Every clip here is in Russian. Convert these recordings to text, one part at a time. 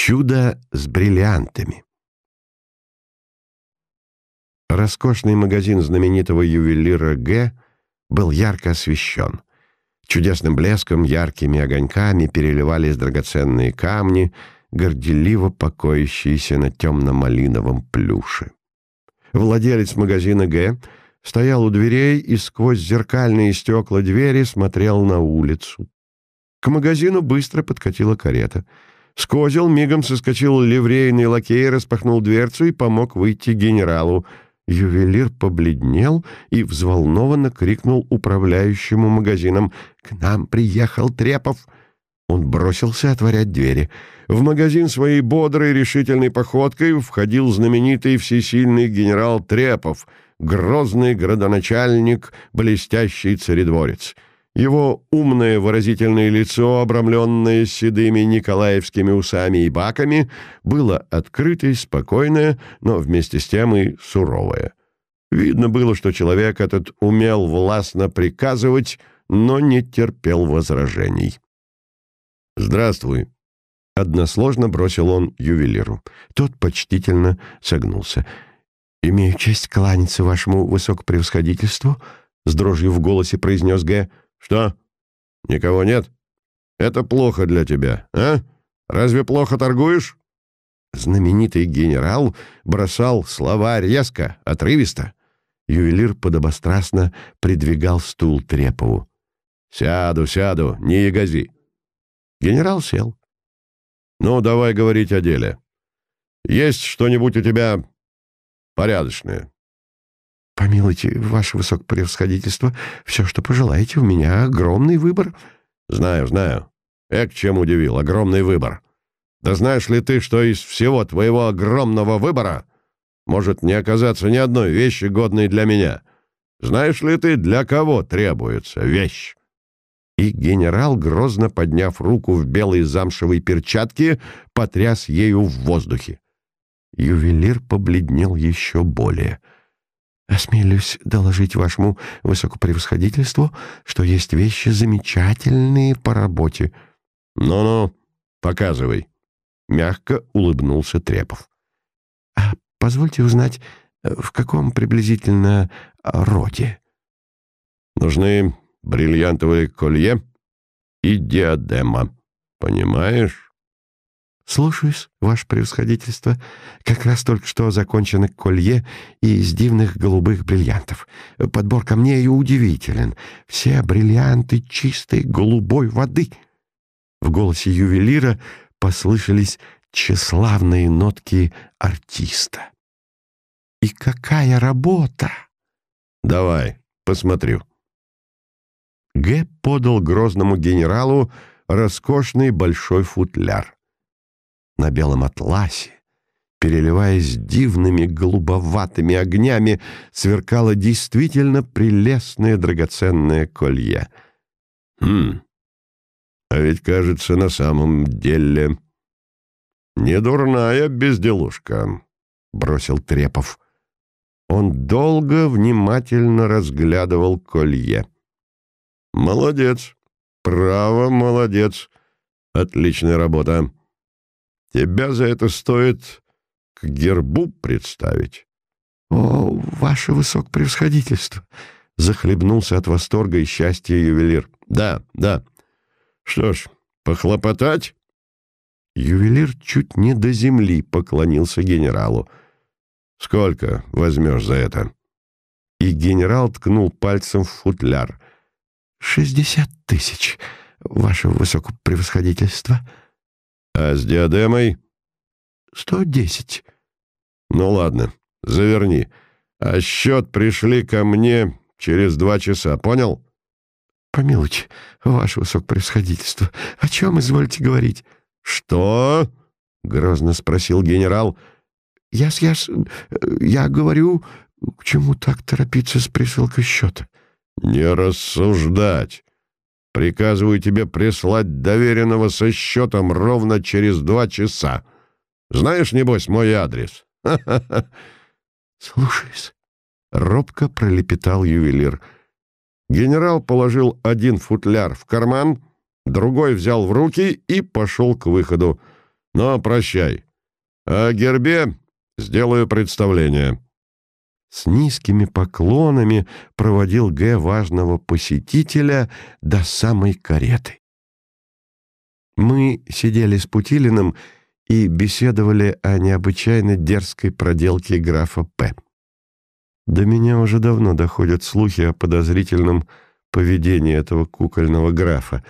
Чудо с бриллиантами. Роскошный магазин знаменитого ювелира Г был ярко освещен. Чудесным блеском, яркими огоньками переливались драгоценные камни, горделиво покоящиеся на темно-малиновом плюше. Владелец магазина «Г» стоял у дверей и сквозь зеркальные стекла двери смотрел на улицу. К магазину быстро подкатила карета. С мигом соскочил ливрейный лакей, распахнул дверцу и помог выйти генералу. Ювелир побледнел и взволнованно крикнул управляющему магазином «К нам приехал Трепов!» Он бросился отворять двери. В магазин своей бодрой решительной походкой входил знаменитый всесильный генерал Трепов, грозный градоначальник, блестящий царедворец. Его умное выразительное лицо, обрамленное седыми николаевскими усами и баками, было открытое, спокойное, но вместе с тем и суровое. Видно было, что человек этот умел властно приказывать, но не терпел возражений. «Здравствуй», — односложно бросил он ювелиру. Тот почтительно согнулся. «Имею честь кланяться вашему высокопревосходительству», — с дрожью в голосе произнес Г. «Что? Никого нет? Это плохо для тебя, а? Разве плохо торгуешь?» Знаменитый генерал бросал слова резко, отрывисто. Ювелир подобострастно придвигал стул Трепову. «Сяду, сяду, не ягози. Генерал сел. «Ну, давай говорить о деле. Есть что-нибудь у тебя порядочное?» «Помилуйте, ваше высокопревосходительство, все, что пожелаете, у меня огромный выбор». «Знаю, знаю. Эк, чем удивил, огромный выбор. Да знаешь ли ты, что из всего твоего огромного выбора может не оказаться ни одной вещи, годной для меня? Знаешь ли ты, для кого требуется вещь?» и генерал, грозно подняв руку в белой замшевой перчатке, потряс ею в воздухе. Ювелир побледнел еще более. «Осмелюсь доложить вашему высокопревосходительству, что есть вещи замечательные по работе». «Ну-ну, показывай», — мягко улыбнулся Трепов. «А позвольте узнать, в каком приблизительно роде?» «Нужны бриллиантовое колье и диадема. Понимаешь? Слушаюсь, ваше превосходительство. Как раз только что закончено колье из дивных голубых бриллиантов. Подбор камней удивителен. Все бриллианты чистой голубой воды. В голосе ювелира послышались тщеславные нотки артиста. И какая работа! Давай, посмотрю. Г. подал грозному генералу роскошный большой футляр. На белом атласе, переливаясь дивными голубоватыми огнями, сверкало действительно прелестное драгоценное колье. «Хм, а ведь, кажется, на самом деле недурная безделушка», — бросил Трепов. Он долго внимательно разглядывал колье. «Молодец. Право, молодец. Отличная работа. Тебя за это стоит к гербу представить». «О, ваше высокопревосходительство!» — захлебнулся от восторга и счастья ювелир. «Да, да. Что ж, похлопотать?» Ювелир чуть не до земли поклонился генералу. «Сколько возьмешь за это?» И генерал ткнул пальцем в футляр. «Шестьдесят тысяч, ваше высокопревосходительство». «А с диадемой?» «Сто десять». «Ну ладно, заверни. А счет пришли ко мне через два часа, понял?» «Помилуйте, ваше высокопревосходительство, о чем извольте говорить?» «Что?» — грозно спросил генерал. «Я, я, я говорю, к чему так торопиться с присылкой счета?» «Не рассуждать. Приказываю тебе прислать доверенного со счетом ровно через два часа. Знаешь, небось, мой адрес?» «Слушаюсь», — робко пролепетал ювелир. Генерал положил один футляр в карман, другой взял в руки и пошел к выходу. Но прощай. О гербе сделаю представление». С низкими поклонами проводил Г. важного посетителя до самой кареты. Мы сидели с Путилиным и беседовали о необычайно дерзкой проделке графа П. До меня уже давно доходят слухи о подозрительном поведении этого кукольного графа.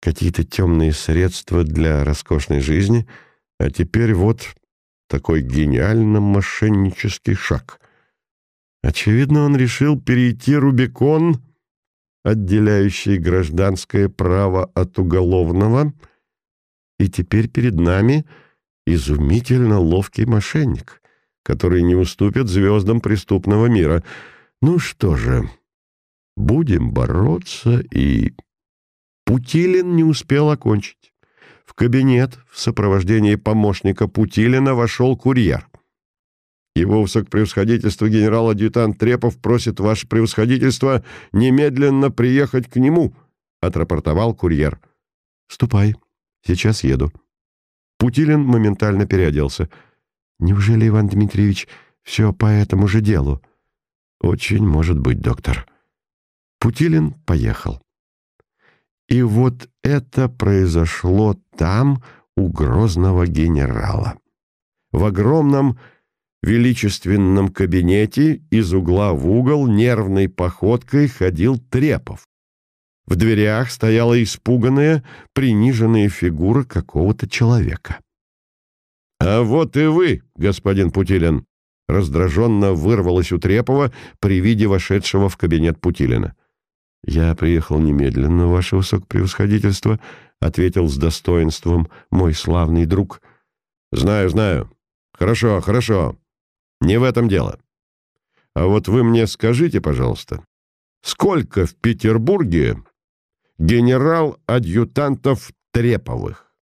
Какие-то темные средства для роскошной жизни, а теперь вот такой гениально мошеннический шаг. Очевидно, он решил перейти Рубикон, отделяющий гражданское право от уголовного, и теперь перед нами изумительно ловкий мошенник который не уступит звездам преступного мира. Ну что же, будем бороться и... Путилин не успел окончить. В кабинет в сопровождении помощника Путилина вошел курьер. Его высокопревосходительство генерал-адъютант Трепов просит ваше превосходительство немедленно приехать к нему, отрапортовал курьер. Ступай, сейчас еду. Путилин моментально переоделся — Неужели, Иван Дмитриевич, все по этому же делу? Очень может быть, доктор. Путилин поехал. И вот это произошло там, у грозного генерала. В огромном величественном кабинете из угла в угол нервной походкой ходил Трепов. В дверях стояла испуганная, приниженная фигура какого-то человека. «А вот и вы, господин Путилин!» Раздраженно вырвалось у Трепова при виде вошедшего в кабинет Путилина. «Я приехал немедленно, ваше высокопревосходительство», — ответил с достоинством мой славный друг. «Знаю, знаю. Хорошо, хорошо. Не в этом дело. А вот вы мне скажите, пожалуйста, сколько в Петербурге генерал-адъютантов Треповых?»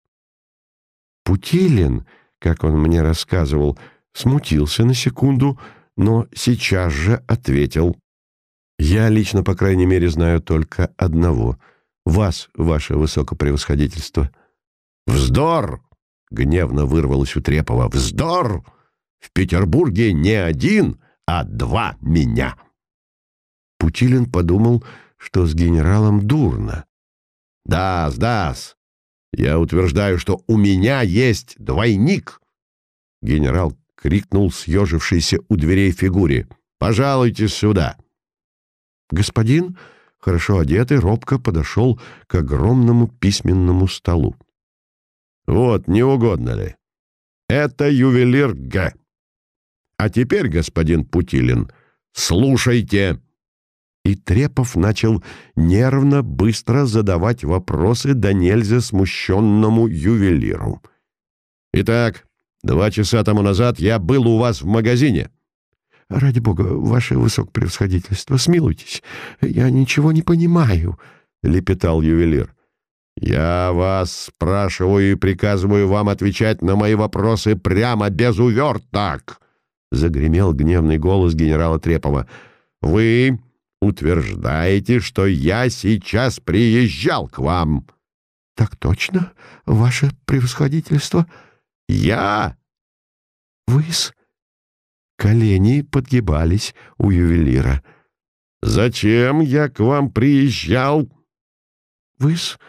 Путилин как он мне рассказывал, смутился на секунду, но сейчас же ответил. «Я лично, по крайней мере, знаю только одного. Вас, ваше высокопревосходительство». «Вздор!» — гневно вырвалось у Трепова. «Вздор! В Петербурге не один, а два меня!» Путилин подумал, что с генералом дурно. «Да-с, да-с. Я утверждаю, что у меня есть двойник!» Генерал крикнул съежившейся у дверей фигуре. «Пожалуйте сюда!» Господин, хорошо одетый, робко подошел к огромному письменному столу. «Вот, не угодно ли? Это ювелир Г. А теперь, господин Путилин, слушайте!» И Трепов начал нервно, быстро задавать вопросы да нельзя смущенному ювелиру. «Итак, два часа тому назад я был у вас в магазине». «Ради бога, ваше высокопревосходительство, смилуйтесь. Я ничего не понимаю», — лепетал ювелир. «Я вас спрашиваю и приказываю вам отвечать на мои вопросы прямо без уверток!» — загремел гневный голос генерала Трепова. «Вы утверждаете, что я сейчас приезжал к вам. — Так точно, ваше превосходительство. — Я? — Вы-с. Колени подгибались у ювелира. — Зачем я к вам приезжал? — Вы-с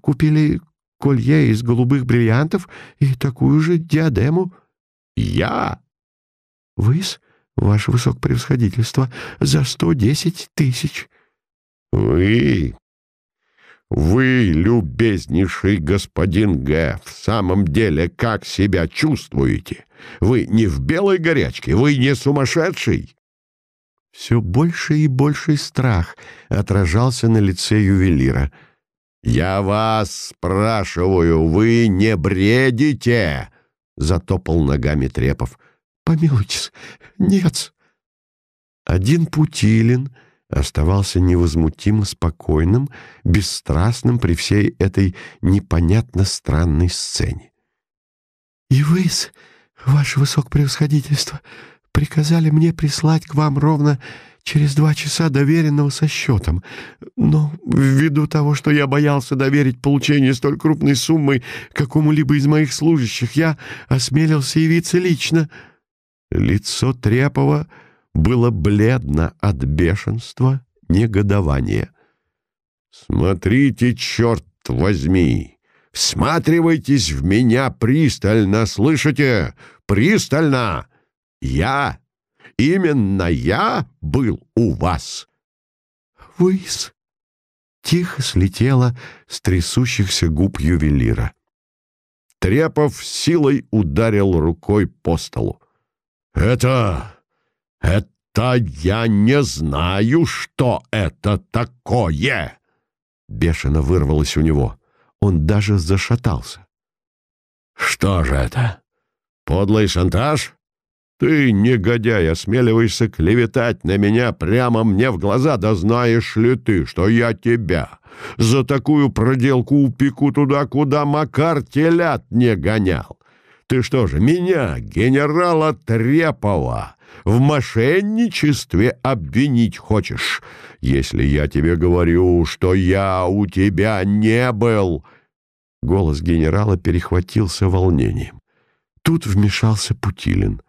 купили колье из голубых бриллиантов и такую же диадему. — Я? — Вы-с ваше высокопревосходительство, за сто десять тысяч». «Вы... вы, любезнейший господин Г., в самом деле как себя чувствуете? Вы не в белой горячке, вы не сумасшедший?» Все больше и больший страх отражался на лице ювелира. «Я вас спрашиваю, вы не бредите?» — затопал ногами Трепов. Помилуйтесь, нет. Один Путилин оставался невозмутимо спокойным, бесстрастным при всей этой непонятно странной сцене. — И вы, ваше высокопревосходительство, приказали мне прислать к вам ровно через два часа доверенного со счетом. Но ввиду того, что я боялся доверить получение столь крупной суммы какому-либо из моих служащих, я осмелился явиться лично». Лицо Трепова было бледно от бешенства, негодования. «Смотрите, черт возьми! Всматривайтесь в меня пристально, слышите? Пристально! Я, именно я был у вас!» «Вы-с!» Тихо слетела с трясущихся губ ювелира. Трепов силой ударил рукой по столу. «Это... это я не знаю, что это такое!» Бешено вырвалось у него. Он даже зашатался. «Что же это? Подлый шантаж? Ты, негодяй, осмеливаешься клеветать на меня прямо мне в глаза, да знаешь ли ты, что я тебя за такую проделку упеку туда, куда Макар телят не гонял? Ты что же, меня, генерала Трепова, в мошенничестве обвинить хочешь? Если я тебе говорю, что я у тебя не был...» Голос генерала перехватился волнением. Тут вмешался Путилин.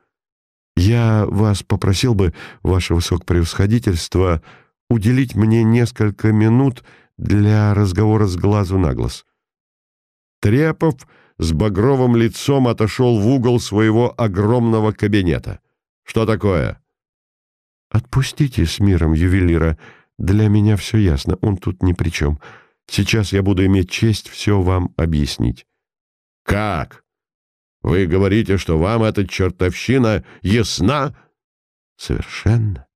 «Я вас попросил бы, ваше высокопревосходительство, уделить мне несколько минут для разговора с глазу на глаз». Трепов с багровым лицом отошел в угол своего огромного кабинета. «Что такое?» «Отпустите с миром ювелира. Для меня все ясно, он тут ни при чем. Сейчас я буду иметь честь все вам объяснить». «Как? Вы говорите, что вам эта чертовщина ясна?» «Совершенно».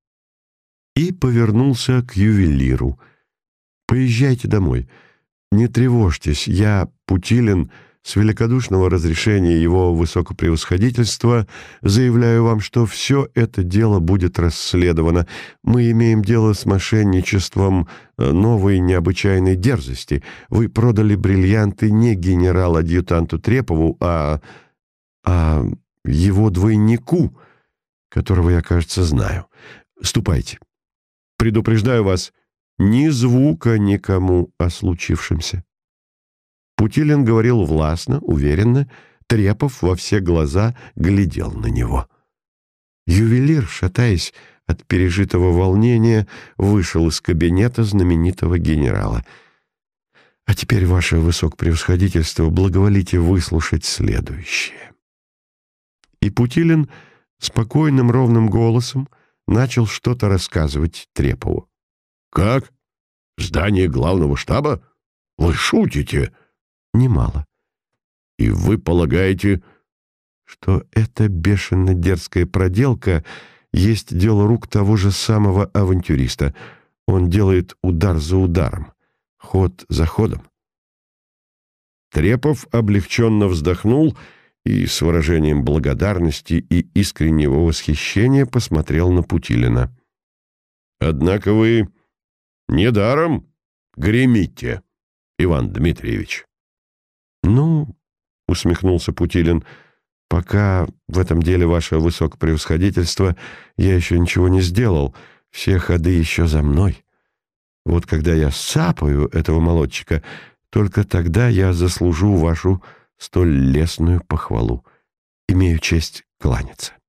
И повернулся к ювелиру. «Поезжайте домой. Не тревожьтесь, я, Путилин, — с великодушного разрешения его высокопревосходительства заявляю вам, что все это дело будет расследовано. Мы имеем дело с мошенничеством э, новой необычайной дерзости. Вы продали бриллианты не генерал-адъютанту Трепову, а... а его двойнику, которого я, кажется, знаю. Ступайте. Предупреждаю вас, ни звука никому о случившемся. Путилин говорил властно, уверенно, Трепов во все глаза глядел на него. Ювелир, шатаясь от пережитого волнения, вышел из кабинета знаменитого генерала. «А теперь, ваше высокопревосходительство, благоволите выслушать следующее». И Путилин спокойным ровным голосом начал что-то рассказывать Трепову. «Как? Здание главного штаба? Вы шутите?» Немало. И вы полагаете, что эта бешено дерзкая проделка есть дело рук того же самого авантюриста. Он делает удар за ударом, ход за ходом. Трепов облегченно вздохнул и с выражением благодарности и искреннего восхищения посмотрел на Путилина. «Однако вы недаром гремите, Иван Дмитриевич». «Ну, — усмехнулся Путилин, — пока в этом деле ваше высокопревосходительство я еще ничего не сделал, все ходы еще за мной. Вот когда я сапаю этого молодчика, только тогда я заслужу вашу столь лестную похвалу. Имею честь кланяться».